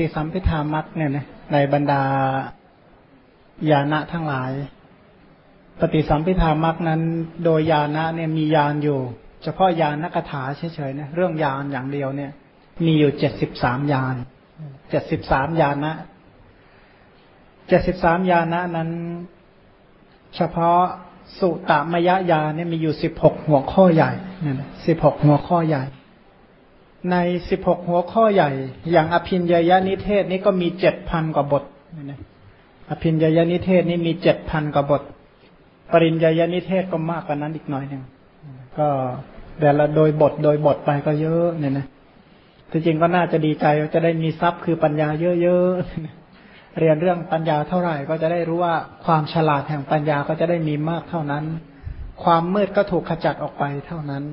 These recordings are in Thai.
ฏิสัมพิธามัตเนี่ยนะในบรรดาญาณะทั้งหลาย ปฏิสัมพิธามัตนั้น โดยญาณะเนี่ยมีญาณอยู่ เฉพาะญาณกถาเฉยๆนะเรื่องญาณอย่างเดียวเนี่ย มีอยู่เจ็ดสิบสามญาณเจ็ดสิบสามญาณะเจ็ดสิบสามญาณะนั้น เฉพาะสุตามยญาเนี่ยมีอยู่สิบหกหัวข้อใหญ่เนี่ยสิบหกหัวข้อใหญ่ ในสิบหกหัวข้อใหญ่ อย่างอภินญยนิเทศนี่ก็มีเจ็ดพันกว่าบทอภินญยนิเทศนี่มีเจ็ดพันกว่าบท ปริญญยนิเทศก็มากกว่านั้นอีกหน่อยหนึ่งก็แต่ละโดยบทโดยบทไปก็เยอะเนี่ยนะที่จริงก็น่าจะดีใจจะได้มีทรัพย์คือปัญญาเยอะๆเรียนเรื่องปัญญาเท่าไหร่ ก็จะได้รู้ว่าความฉลาดแห่งปัญญาก็จะได้มีมากเท่านั้น ความมืดก็ถูกขจัดออกไปเท่านั้น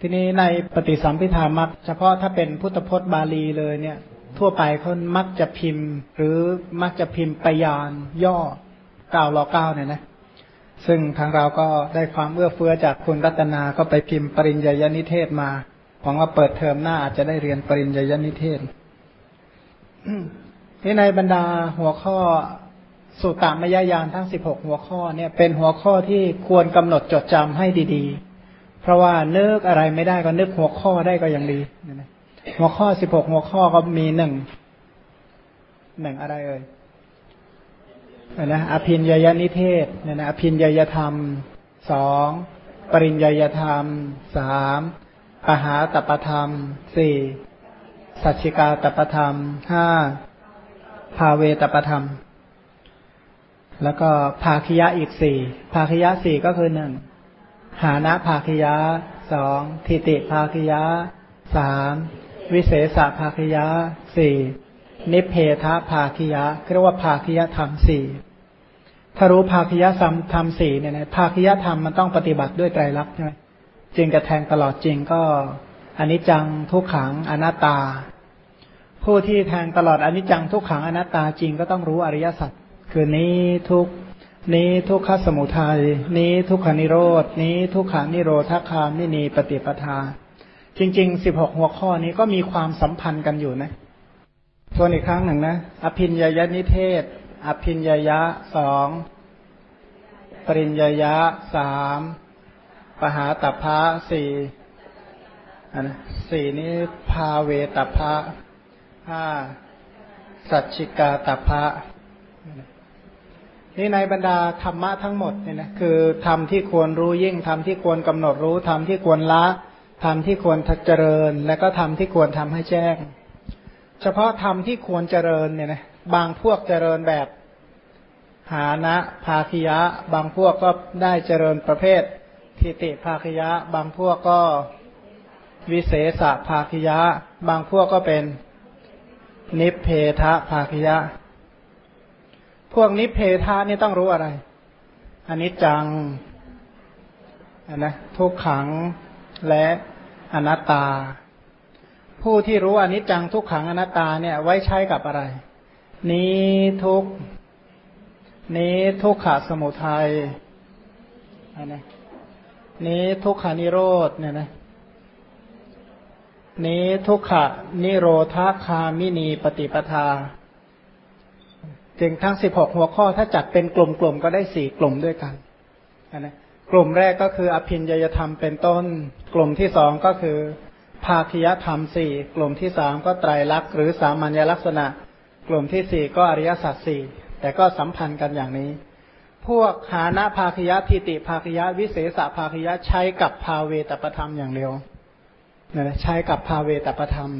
ทีนี้ในปฏิสัมพิธามักเฉพาะถ้าเป็นพุทธพจน์บาลีเลยเนี่ย ทั่วไปเขามักจะพิมพ์ หรือมักจะพิมพ์ปยานย่อเก้ารอเก้าเนี่ยนะซึ่งทางเราก็ได้ความเอื้อเฟื้อจากคุณรัตนาก็ไปพิมพ์ปริญญายนิเทศมาหวังว่าเปิดเทอมหน้าอาจจะได้เรียนปริญญายนิเทศที่ในบรรดาหัวข้อสุตตามยญาณทั้งสิบหกหัวข้อเนี่ย เป็นหัวข้อที่ควรกำหนดจดจำให้ดีๆ เพราะว่านึกอะไรไม่ได้ก็นึกหัวข้อได้ก็ยังดีหัวข้อสิบหกหัวข้อก็มีหนึ่งหนึ่งอะไรเอ่ยนะอภินยยนิเทศเนี่ยนะอภินยยธรรมสองปริญญยธรรมสามปหาตปธรรมสี่สัจจิกาตปธรรมห้าภาเวตปธรรม แล้วก็ภาคยะอีกสี่ภาคยะสี่ก็คือหนึ่ง หานะภาคยะสองทิติภาคยะสามวิเศษภาคยะสี่นิเพทะภาคยะเรียกว่าภาคยะธรรมสี่ถ้ารู้ภาคยะธรรมสี่เนี่ยนะภาคยะธรรมมันต้องปฏิบัติด้วยไตรลักษณ์ใช่ไหมจึงจะแทงตลอดจริงก็อนิจจังทุกขังอนัตตา ผู้ที่แทงตลอดอนิจจังทุกขังอนัตตาจริงก็ต้องรู้อริยสัจคือนี้ทุก นี้ทุกขสมุทัย นี้ทุกขานิโรดนี้ทุกขานิโรธคามินีปฏิปทา จริงๆสิบหกหัวข้อนี้ก็มีความสัมพันธ์กันอยู่นะทวนอีกครั้งหนึ่งนะ อภินญยนิเทศ อภินญยะสอง ปริญญยะสาม ปหาตัพะสี่อันสี่นี้พาเวตัพะห้าสัจชิกาตัพะ นี่ในบรรดาธรรมะทั้งหมดเนี่ยนะคือธรรมที่ควรรู้ยิ่งธรรมที่ควรกำหนดรู้ธรรมที่ควรละธรรมที่ควรเจริญ และก็ธรรมที่ควรทำให้แจ้ง เฉพาะธรรมที่ควรเจริญเนี่ยนะบางพวกเจริญแบบหานะภาคิยะ บางพวกก็ได้เจริญประเภททิติภาคยะ บางพวกก็วิเศษภาคยะ บางพวกก็เป็นนิเพทะภาคยะ พวกนิเพทะนี่ต้องรู้อะไร อันนี้จังนะทุกขังและอนัตตา ผู้ที่รู้อนิจจังทุกขังอนัตตาเนี่ย ไว้ใช้กับอะไร นี้ทุกนี้ทุกขะสมุทัยอันนี้นี้ทุกขานิโรธเนี่ยนะนี้ทุกขานิโรธาคามินีปฏิปทา จึงทั้งสิบหกหัวข้อถ้าจัดเป็นกลุ่มๆก็ได้สี่กลุ่มด้วยกันนะกลุ่มแรกก็คืออภินญยธรรมเป็นต้น กลุ่มที่สองก็คือ ภาคยธรรมสี่กลุ่มที่สามก็ไตรลักษณ์หรือสามัญลักษณะ กลุ่มที่สี่ก็อริยสัจสี่แต่ก็สัมพันธ์กันอย่างนี้ พวกหานะภาคยะทิติภาคยะวิเศษภาคยะใช้กับภาเวตประธรรมอย่างเดียวนะใช้กับภาเวตประธรรม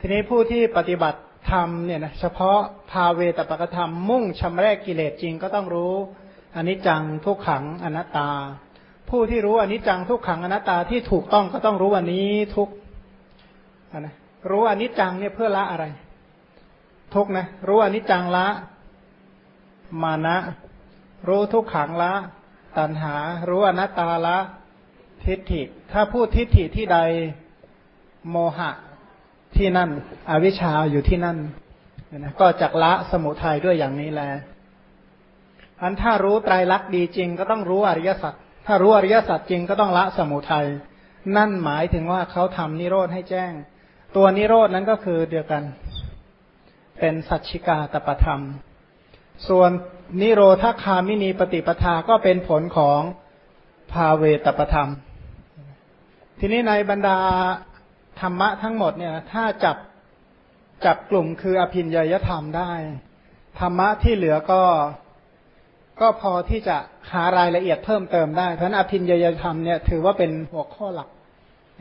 ทีนี้ผู้ที่ปฏิบัติ ธรรมเนี่ยนะเฉพาะภาเวตประธรรมมุ่งชำระกิเลสจริงก็ต้องรู้อนิจจังทุกขังอนัตตา ผู้ที่รู้อนิจจังทุกขังอนัตตาที่ถูกต้องก็ต้องรู้วันนี้ทุกนะรู้อนิจจังเนี่ยเพื่อละอะไร ทุกนะรู้อนิจจังละ มานะ รู้ทุกขังละ ตัณหา รู้อนัตตาละ ทิฏฐิ ถ้าพูดทิฏฐิที่ใดโมหะ ที่นั่น อวิชชาอยู่ที่นั่นนะก็จักละสมุทัยด้วยอย่างนี้แหละอันถ้ารู้ไตรลักษณ์ดีจริงก็ต้องรู้อริยสัจถ้ารู้อริยสัจจริงก็ต้องละสมุทัยนั่นหมายถึงว่าเขาทำนิโรธให้แจ้ง ตัวนิโรธนั้นก็คือเดียวกัน เป็นสัจฉิกาตประธรรม ส่วนนิโรธคามินีปฏิปทาก็เป็นผลของภาเวตประธรรม ทีนี้ในบรรดา ธรรมะทั้งหมดเนี่ยถ้าจับจับกลุ่มคืออภินญยธรรมได้ ธรรมะที่เหลือก็ก็พอที่จะหารายละเอียดเพิ่มเติมได้เพราะนั้นอภินญยธรรมเนี่ยถือว่าเป็นหัวข้อหลัก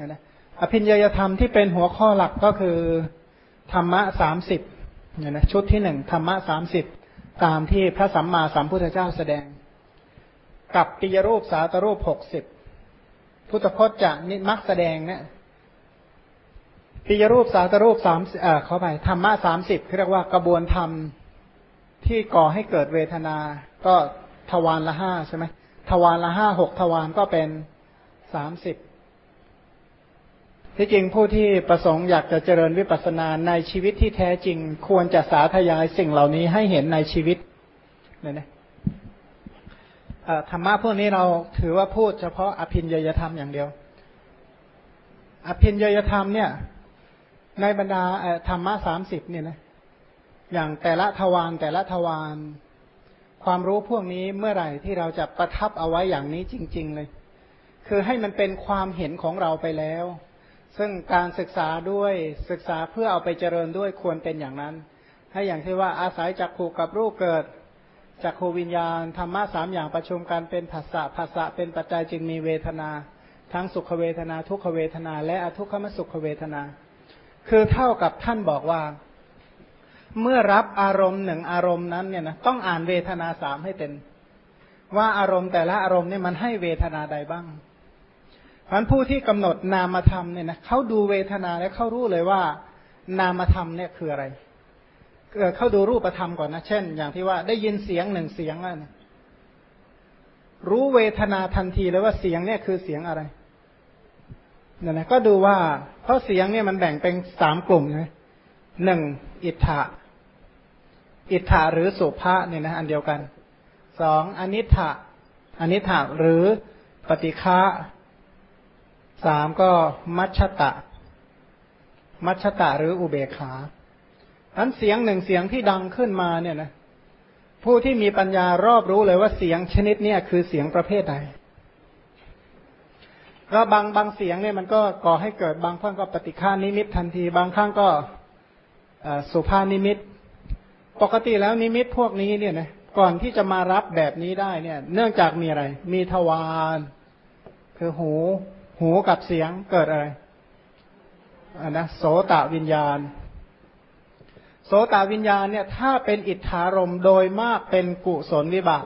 นะอภินญยธรรมที่เป็นหัวข้อหลักก็คือธรรมะสามสิบเนี่ยนะชุดที่หนึ่งธรรมะสามสิบตามที่พระสัมมาสัมพุทธเจ้าแสดง กับปิยรูปสาตรูปหกสิบพุทธพจน์จะนิมักแสดงเนี่ย ปิยรูปสาตรูปสามเอ่อเข้าไปธรรมะสามสิบเรียกว่ากระบวนธรรมที่ก่อให้เกิดเวทนา ก็ทวารละห้าใช่ไหมทวารละห้าหกทวารก็เป็นสามสิบที่จริงผู้ที่ประสงค์อยากจะเจริญวิปัสสนาในชีวิตที่แท้จริง ควรจะสาธยายสิ่งเหล่านี้ให้เห็นในชีวิตเนี่ยนะธรรมะพวกนี้เราถือว่าพูดเฉพาะอภินยยธรรมอย่างเดียว อภินยยธรรมเนี่ย ในบรรดาธรรมะสามสิบเนี่ยนะอย่างแต่ละทวารแต่ละทวารความรู้พวกนี้เมื่อไหร่ที่เราจะประทับเอาไว้อย่างนี้จริง ๆเลย คือให้มันเป็นความเห็นของเราไปแล้ว ซึ่งการศึกษาด้วยศึกษาเพื่อเอาไปเจริญด้วยควรเป็นอย่างนั้น ให้อย่างที่ว่าอาศัยจากขูกับรูปเกิดจากขูวิญญาณธรรมะสามอย่างประชุมกันเป็นภาษาภาษาเป็นปัจจัยจึงมีเวทนา ทั้งสุขเวทนา ทุกขเวทนา และอทุกขมสุขเวทนา คือเท่ากับท่านบอกว่า เมื่อรับอารมณ์หนึ่งอารมณ์นั้นเนี่ยนะต้องอ่านเวทนาสามให้เป็น ว่าอารมณ์แต่ละอารมณ์เนี่ยมันให้เวทนาใดบ้างพันผู้ที่กำหนดนามธรรมเนี่ยนะเขาดูเวทนาแล้วเขารู้เลยว่า นามธรรมเนี่ยคืออะไรเขาดูรูปธรรมก่อนนะเช่น อย่างที่ว่าได้ยินเสียงหนึ่งเสียงแล้วนะรู้เวทนาทันทีเลยว่าเสียงเนี่ยคือเสียงอะไร นี่ยนะก็ดูว่าเพราะเสียงเนี่ยมันแบ่งเป็นสามกลุ่มใช่ไหมหนึ่งอิทธะอิทธะหรือสุภาเนี่ยนะอันเดียวกันสองอนิถะอนิถะหรือปฏิฆะสามก็มัชตะ มัชตะหรืออุเบกขาอันเสียงหนึ่งเสียงที่ดังขึ้นมาเนี่ยนะผู้ที่มีปัญญารอบรู้เลยว่าเสียงชนิดเนี้ยคือเสียงประเภทใด ก็บางบางเสียงเนี่ยมันก็ก่อให้เกิดบางครั้งก็ปฏิฆานิมิตทันที บางครั้งก็สุภานิมิต ปกติแล้วนิมิตพวกนี้เนี่ยนะก่อนที่จะมารับแบบนี้ได้เนี่ย เนื่องจากมีอะไร มีทวารคือหู หูกับเสียงเกิดอะไรอันนะโสตวิญญาณ โสตวิญญาณเนี่ย ถ้าเป็นอิทธารมโดยมากเป็นกุศลวิบาก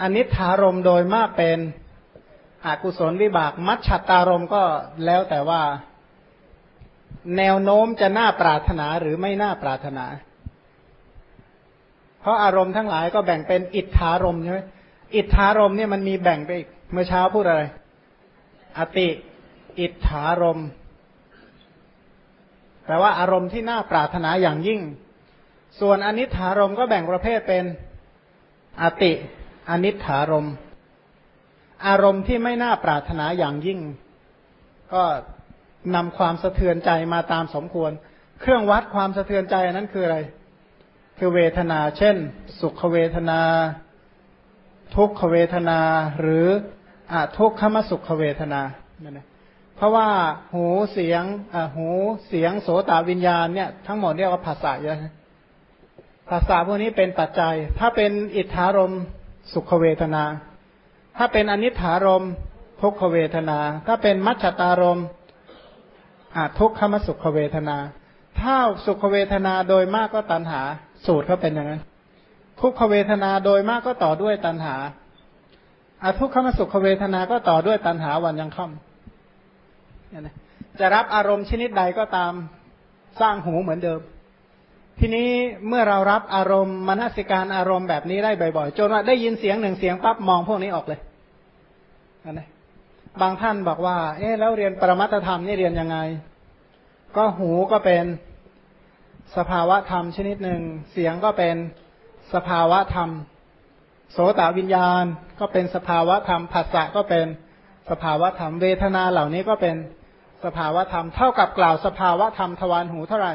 อนิธารมโดยมากเป็น อกุศลวิบาก มัชชัตตารมก็แล้วแต่ว่า แนวโน้มจะน่าปรารถนาหรือไม่น่าปรารถนา เพราะอารมณ์ทั้งหลายก็แบ่งเป็นอิทธารมใช่ไหมอิทธารมเนี่ยมันมีแบ่งไปอีกเมื่อเช้าพูดอะไร อติ อิทธารมแปลว่าอารมณ์ที่น่าปรารถนาอย่างยิ่ง ส่วนอนิถารมก็แบ่งประเภทเป็น อติ อนิถารม์ อารมณ์ที่ไม่น่าปรารถนาอย่างยิ่ง ก็นำความสะเทือนใจมาตามสมควร เครื่องวัดความสะเทือนใจนั้นคืออะไร คือเวทนา เช่น สุขเวทนา ทุกขเวทนา หรืออะทุกขมสุขเวทนาเนี่ยเพราะว่าหูเสียงอหูเสียงโสตวิญญาณเนี่ยทั้งหมดเรียกว่าภาษาเยอะภาษาพวกนี้เป็นปัจจัย ถ้าเป็นอิทธารมสุขเวทนา ถ้าเป็นอนิถารมทุกขเวทนา ถ้าเป็นมัชตารมอาทุกขมสุขเวทนา ถ้าสุขเวทนาโดยมากก็ตัณหา สูตรเขาเป็นอย่างนั้น ทุกขเวทนาโดยมากก็ต่อด้วยตัณหาอทุกขมสุขเวทนาก็ต่อด้วยตัณหาวันยังค่ำจะรับอารมณ์ชนิดใดก็ตามสร้างหูเหมือนเดิม ทีนี้เมื่อเรารับอารมณ์มนสิการอารมณ์แบบนี้ได้บ่อยๆจนว่าได้ยินเสียงหนึ่งเสียงปั๊บมองพวกนี้ออกเลยนะบางท่านบอกว่า เอ๊ะแล้วเรียนปรมัตธรรมนี่เรียนยังไง ก็หูก็เป็นสภาวะธรรมชนิดหนึ่ง เสียงก็เป็นสภาวะธรรม โสตวิญญาณก็เป็นสภาวะธรรมผัสสะก็เป็นสภาวะธรรมเวทนาเหล่านี้ก็เป็นสภาวะธรรม เท่ากับกล่าวสภาวะธรรมทวารหูเท่าไหร่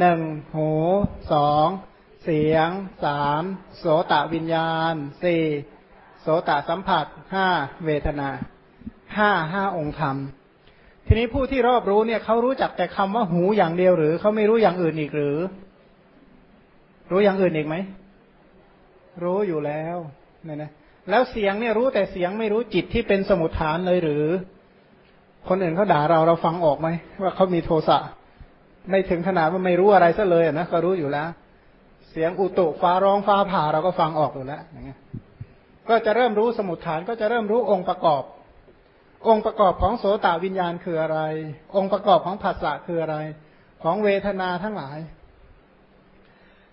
หนึ่งหูสองเสียงสามโสตวิญญาณสี่โสตสัมผัสห้าเวทนาห้าห้าองค์ธรรม ทีนี้ผู้ที่รอบรู้เนี่ยเขารู้จักแต่คำว่าหูอย่างเดียวหรือเขาไม่รู้อย่างอื่นอีกหรือ รู้อย่างอื่นอีกไหมรู้อยู่แล้วเนี่ยนะแล้วเสียงเนี่ยรู้แต่เสียงไม่รู้จิตที่เป็นสมุทฐานเลยหรือ คนอื่นเขาด่าเราเราฟังออกไหมว่าเขามีโทสะ ไม่ถึงขนาดว่าไม่รู้อะไรซะเลยนะก็รู้อยู่แล้ว เสียงอุตุฟ้าร้องฟ้าผ่าเราก็ฟังออกอยู่แล้วอย่างเงี้ยก็จะเริ่มรู้สมุทฐานก็จะเริ่มรู้องค์ประกอบ องค์ประกอบของโสตวิญญาณคืออะไร องค์ประกอบของภาษาคืออะไร ของเวทนาทั้งหลาย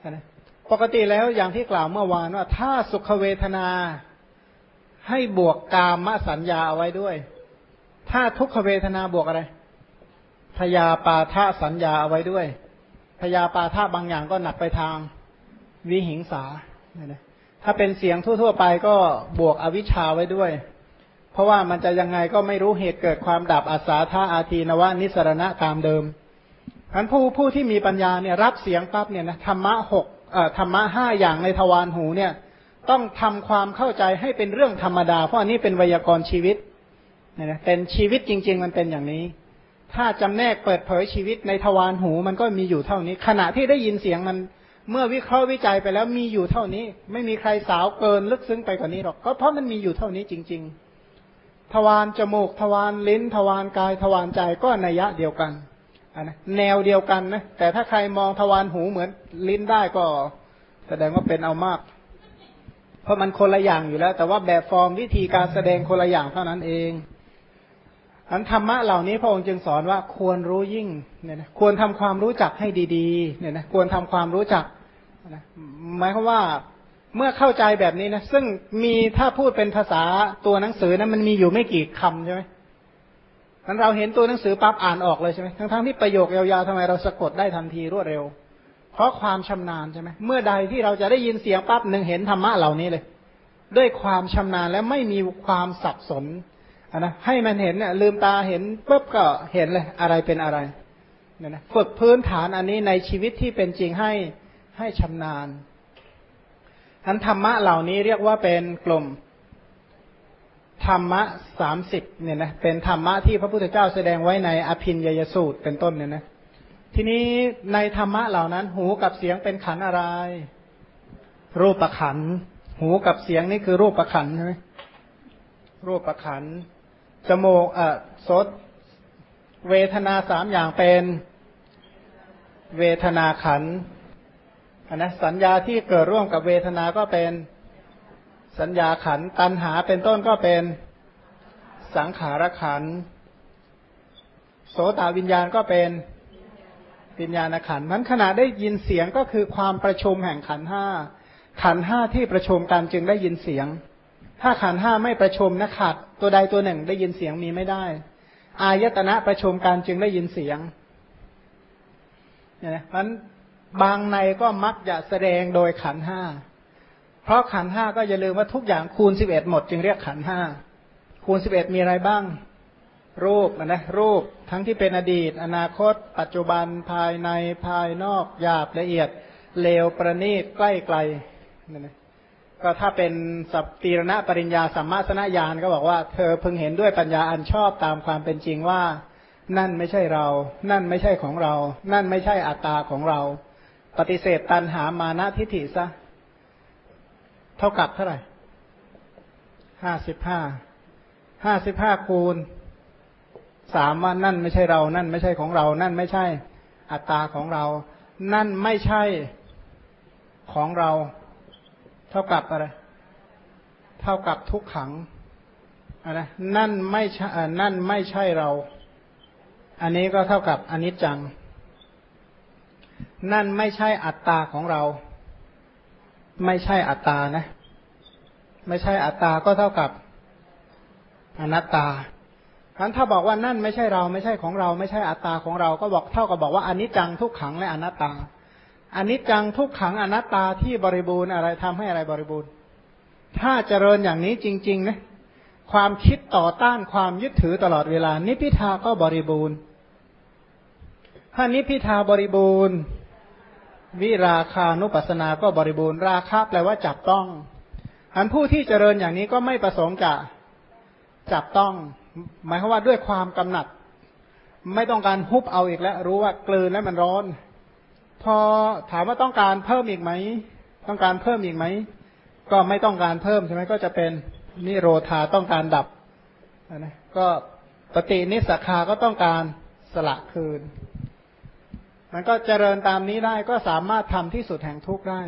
นะปกติแล้วอย่างที่กล่าวเมื่อวานว่า ถ้าสุขเวทนาให้บวกกามสัญญาเอาไว้ด้วย ถ้าทุกขเวทนาบวกอะไร พยาปาทะสัญญาเอาไว้ด้วยพยาปาทะบางอย่างก็หนักไปทางวิหิงสาถ้าเป็นเสียงทั่ว ๆ ไปก็บวกอวิชชาไว้ด้วย เพราะว่ามันจะยังไงก็ไม่รู้เหตุเกิดความดับอาสาธาอาทีนวะนิสรณะตามเดิมอันผู้ผู้ที่มีปัญญาเนี่ยรับเสียงปั๊บเนี่ยนะธรรมะหกธรรมะห้าอย่างในทวารหูเนี่ย ต้องทำความเข้าใจให้เป็นเรื่องธรรมดา เพราะอันนี้เป็นไวยากรณ์ชีวิตเนี่ยนะเป็นชีวิตจริง ๆ มันเป็นอย่างนี้ ถ้าจำแนกเปิดเผยชีวิตในทวารหูมันก็มีอยู่เท่านี้ ขณะที่ได้ยินเสียงมันเมื่อวิเคราะห์วิจัยไปแล้วมีอยู่เท่านี้ ไม่มีใครสาวเกินลึกซึ้งไปกว่านี้หรอกก็เพราะมันมีอยู่เท่านี้จริง ๆ ทวารจมูกทวารลิ้น ทวารกายทวารใจก็นัยยะเดียวกันนะแนวเดียวกันนะแต่ถ้าใครมองทวารหูเหมือนลิ้นได้ก็ แสดงว่าเป็นเอามาก เพราะมันคนละอย่างอยู่แล้ว แต่ว่าแบบฟอร์มวิธีการแสดงคนละอย่างเท่านั้นเอง อันธรรมะเหล่านี้พระองค์จึงสอนว่าควรรู้ยิ่งเนี่ยนะควรทำความรู้จักให้ดีๆเนี่ยนะควรทำความรู้จักนะหมายความว่าเมื่อเข้าใจแบบนี้นะซึ่งมีถ้าพูดเป็นภาษาตัวหนังสือนะมันมีอยู่ไม่กี่คำใช่ไหมมันเราเห็นตัวหนังสือปั๊บอ่านออกเลยใช่ไหมทั้งๆที่ประโยคยาวๆทำไมเราสะกดได้ทันทีรวดเร็ว เพราะความชำนาญใช่ไหมเมื่อใดที่เราจะได้ยินเสียงปั๊บหนึ่งเห็นธรรมะเหล่านี้เลย ด้วยความชำนาญและไม่มีความสับสน นะให้มันเห็นเนี่ยลืมตาเห็นปุ๊บก็เห็นเลยอะไรเป็นอะไรเนี่ยนะฝึกพื้นฐานอันนี้ในชีวิตที่เป็นจริงให้ให้ชำนาญอันธรรมะเหล่านี้เรียกว่าเป็นกลุ่มธรรมะสามสิบเนี่ยนะเป็นธรรมะที่พระพุทธเจ้าแสดงไว้ในอภินยยสูตรเป็นต้นเนี่ยนะทีนี้ในธรรมะเหล่านั้น หูกับเสียงเป็นขันอะไร รูปประขันหูกับเสียงนี่คือรูปประขันใช่ไหมรูปประขัน จมูกอะสดเวทนาสามอย่างเป็นเวทนาขันอันนะสัญญาที่เกิดร่วมกับเวทนาก็เป็นสัญญาขันตัณหาเป็นต้นก็เป็นสังขารขันโสตวิญญาณก็เป็นวิญญาณขันนั้นขณะได้ยินเสียงก็คือความประชุมแห่งขันห้าขันห้าที่ประชุมกันจึงได้ยินเสียง ถ้าขันห้าไม่ประชุมนะขาดตัวใดตัวหนึ่งได้ยินเสียงมีไม่ได้ อายตนะประชุมกันจึงได้ยินเสียงเนี่ยนั้นบางในก็มักจะแสดงโดยขันห้า เพราะขันห้าก็อย่าลืมว่าทุกอย่างคูณสิบเอ็ดหมดจึงเรียกขันห้า คูณสิบเอ็ดมีอะไรบ้าง รูปนะรูปทั้งที่เป็นอดีต อนาคต ปัจจุบันภายในภายนอกหยาบละเอียดเลวประณีตใกล้ไกลนั่นนะ ก็ถ้าเป็นสัพตีรณปริญญาสัมมาสนญาณก็บอกว่าเธอพึงเห็นด้วยปัญญาอันชอบตามความเป็นจริงว่า นั่นไม่ใช่เรา นั่นไม่ใช่ของเรา นั่นไม่ใช่อัตตาของเรา ปฏิเสธตันหามานะทิฏฐิซะ เท่ากับเท่าไหร่ห้าสิบห้า ห้าสิบห้าคูณสามว่านั่นไม่ใช่เรา นั่นไม่ใช่ของเรา นั่นไม่ใช่อัตตาของเรา นั่นไม่ใช่ของเรา เท่ากับอะไร เท่ากับทุกขังอะไรนั่นไม่ใช่นั่นไม่ใช่เรา อันนี้ก็เท่ากับอนิจจัง นั่นไม่ใช่อัตตาของเรา ไม่ใช่อัตตานะ ไม่ใช่อัตตาก็เท่ากับอนัตตาคั้นถ้าบอกว่านั่นไม่ใช่เราไม่ใช่ของเรา ไม่ใช่อัตตาของเรา ก็บอกเท่ากับบอกว่าอนิจจังทุกขังและอนัตตา อนิจจังทุกขังอนัตตาที่บริบูรณ์อะไรทำให้อะไรบริบูรณ์ ถ้าเจริญอย่างนี้จริงๆนะความคิดต่อต้านความยึดถือตลอดเวลา นิพิทาก็บริบูรณ์ ถ้านิพิทาบริบูรณ์ วิราคานุปัสสนาก็บริบูรณ์ ราคะแปลว่าจับต้อง อันผู้ที่เจริญอย่างนี้ก็ไม่ประสงค์จะจับต้อง หมายความว่าด้วยความกำหนัด ไม่ต้องการฮุบเอาอีกแล้ว รู้ว่าเกลืนแล้วมันร้อน พอถามว่าต้องการเพิ่มอีกไหม ต้องการเพิ่มอีกไหม ก็ไม่ต้องการเพิ่มใช่ไหมก็จะเป็นนิโรธาต้องการดับนะก็ปฏินิสขาก็ต้องการสละคืน มันก็เจริญตามนี้ได้ก็สามารถทำที่สุดแห่งทุกข์ได้